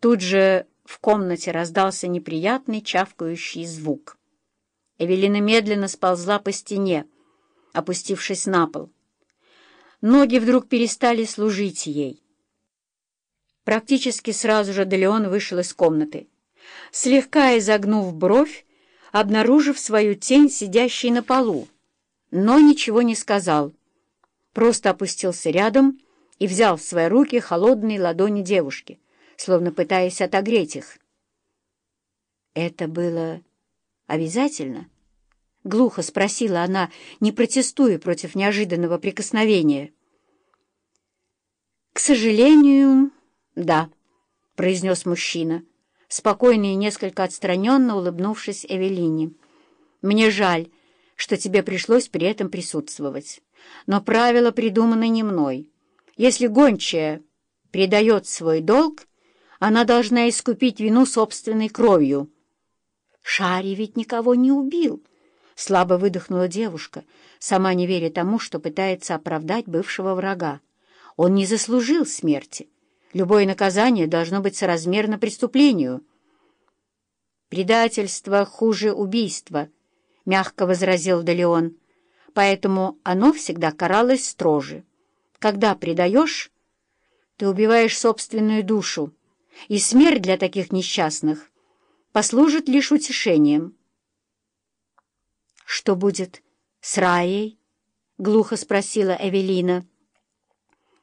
Тут же в комнате раздался неприятный чавкающий звук. Эвелина медленно сползла по стене, опустившись на пол. Ноги вдруг перестали служить ей. Практически сразу же Делеон вышел из комнаты, слегка изогнув бровь, обнаружив свою тень, сидящей на полу, но ничего не сказал, просто опустился рядом и взял в свои руки холодные ладони девушки, словно пытаясь отогреть их. «Это было обязательно?» — глухо спросила она, не протестуя против неожиданного прикосновения. «К сожалению, да», — произнес мужчина, спокойно и несколько отстраненно улыбнувшись Эвелине. «Мне жаль, что тебе пришлось при этом присутствовать, но правила придуманы не мной. Если гончая предает свой долг, она должна искупить вину собственной кровью». «Шари ведь никого не убил», — слабо выдохнула девушка, сама не веря тому, что пытается оправдать бывшего врага. «Он не заслужил смерти. Любое наказание должно быть соразмерно преступлению». «Предательство хуже убийства», — мягко возразил Делеон. «Поэтому оно всегда каралось строже. Когда предаешь, ты убиваешь собственную душу, и смерть для таких несчастных послужит лишь утешением. «Что будет с Раей?» — глухо спросила Эвелина.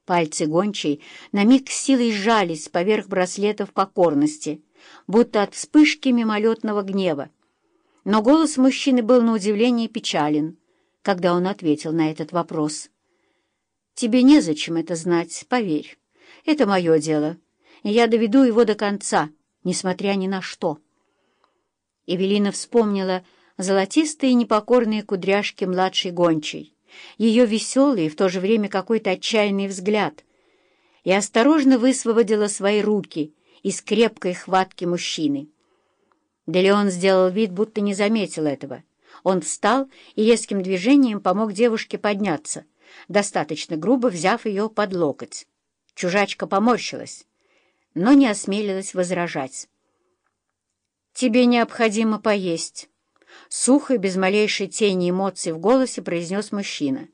Пальцы гончей на миг силой сжались поверх браслетов покорности, будто от вспышки мимолетного гнева. Но голос мужчины был на удивление печален, когда он ответил на этот вопрос. «Тебе незачем это знать, поверь. Это мое дело, и я доведу его до конца, несмотря ни на что». Эвелина вспомнила золотистые непокорные кудряшки младшей гончей, ее веселый и в то же время какой-то отчаянный взгляд, и осторожно высвободила свои руки из крепкой хватки мужчины. Делеон сделал вид, будто не заметил этого. Он встал и резким движением помог девушке подняться, достаточно грубо взяв ее под локоть. Чужачка поморщилась, но не осмелилась возражать. «Тебе необходимо поесть», — сухо, без малейшей тени эмоций в голосе произнес мужчина.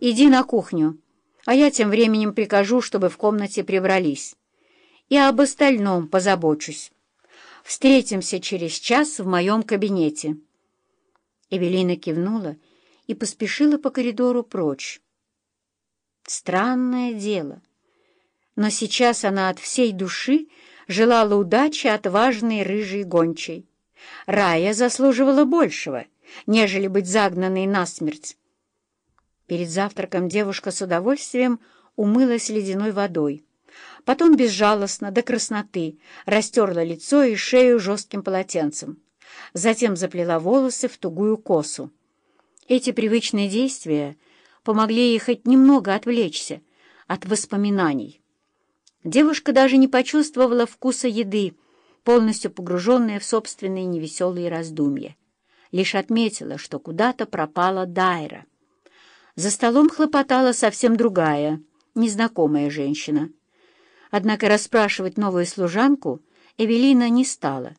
«Иди на кухню, а я тем временем прикажу, чтобы в комнате прибрались. И об остальном позабочусь. Встретимся через час в моем кабинете». Эвелина кивнула и поспешила по коридору прочь. Странное дело. Но сейчас она от всей души желала удачи отважной рыжей гончей. Рая заслуживала большего, нежели быть загнанной насмерть. Перед завтраком девушка с удовольствием умылась ледяной водой. Потом безжалостно, до красноты, растерла лицо и шею жестким полотенцем. Затем заплела волосы в тугую косу. Эти привычные действия помогли ей хоть немного отвлечься от воспоминаний. Девушка даже не почувствовала вкуса еды, полностью погруженная в собственные невеселые раздумья. Лишь отметила, что куда-то пропала Дайра. За столом хлопотала совсем другая, незнакомая женщина. Однако расспрашивать новую служанку Эвелина не стала.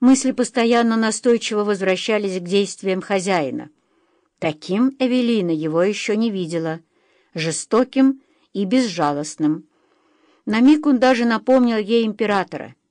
Мысли постоянно настойчиво возвращались к действиям хозяина. Таким Эвелина его еще не видела, жестоким и безжалостным. На миг он даже напомнил ей императора —